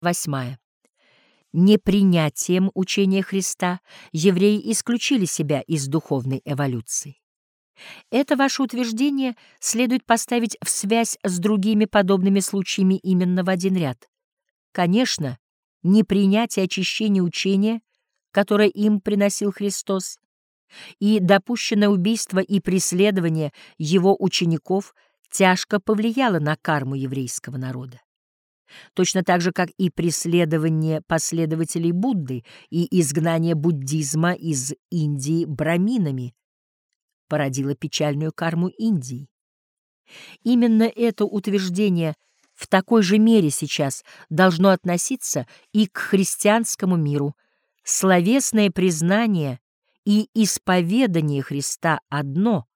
Восьмая. Непринятием учения Христа евреи исключили себя из духовной эволюции. Это ваше утверждение следует поставить в связь с другими подобными случаями именно в один ряд. Конечно, непринятие очищения учения, которое им приносил Христос, и допущенное убийство и преследование его учеников тяжко повлияло на карму еврейского народа точно так же, как и преследование последователей Будды и изгнание буддизма из Индии браминами породило печальную карму Индии. Именно это утверждение в такой же мере сейчас должно относиться и к христианскому миру. Словесное признание и исповедание Христа одно,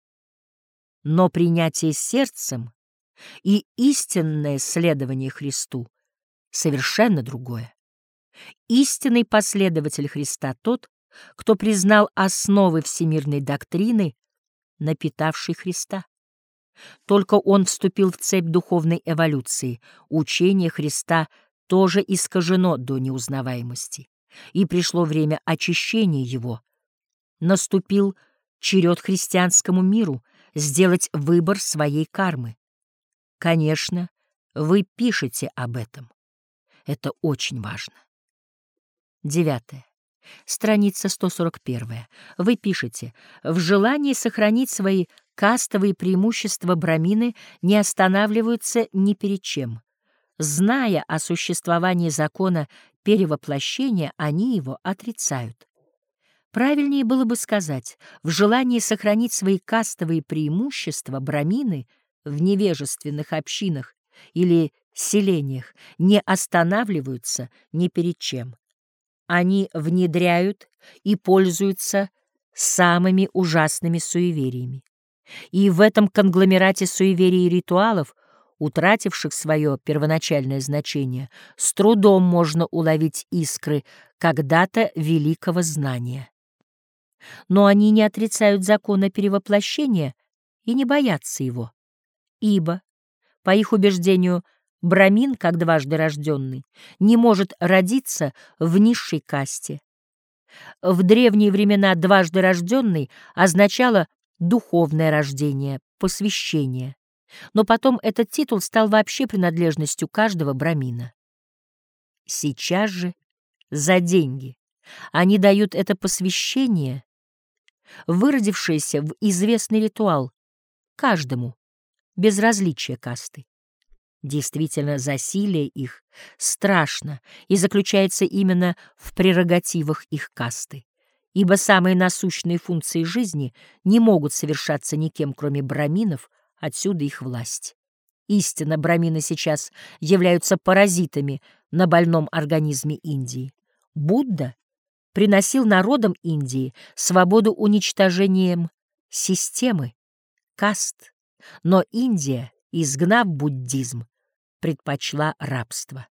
но принятие сердцем и истинное следование Христу совершенно другое. Истинный последователь Христа тот, кто признал основы всемирной доктрины, напитавшей Христа. Только он вступил в цепь духовной эволюции. Учение Христа тоже искажено до неузнаваемости. И пришло время очищения его. Наступил черед христианскому миру сделать выбор своей кармы. Конечно, вы пишете об этом. Это очень важно. Девятое. Страница 141. Вы пишете, в желании сохранить свои кастовые преимущества брамины не останавливаются ни перед чем. Зная о существовании закона перевоплощения, они его отрицают. Правильнее было бы сказать, в желании сохранить свои кастовые преимущества брамины — в невежественных общинах или селениях не останавливаются ни перед чем. Они внедряют и пользуются самыми ужасными суевериями. И в этом конгломерате суеверий и ритуалов, утративших свое первоначальное значение, с трудом можно уловить искры когда-то великого знания. Но они не отрицают закона перевоплощения и не боятся его ибо, по их убеждению, брамин, как дважды рожденный, не может родиться в низшей касте. В древние времена дважды рожденный означало духовное рождение, посвящение, но потом этот титул стал вообще принадлежностью каждого брамина. Сейчас же за деньги они дают это посвящение, выродившееся в известный ритуал, каждому, безразличие касты. Действительно, засилие их страшно и заключается именно в прерогативах их касты, ибо самые насущные функции жизни не могут совершаться никем, кроме браминов, отсюда их власть. Истинно, брамины сейчас являются паразитами на больном организме Индии. Будда приносил народам Индии свободу уничтожением системы, каст, но Индия, изгнав буддизм, предпочла рабство.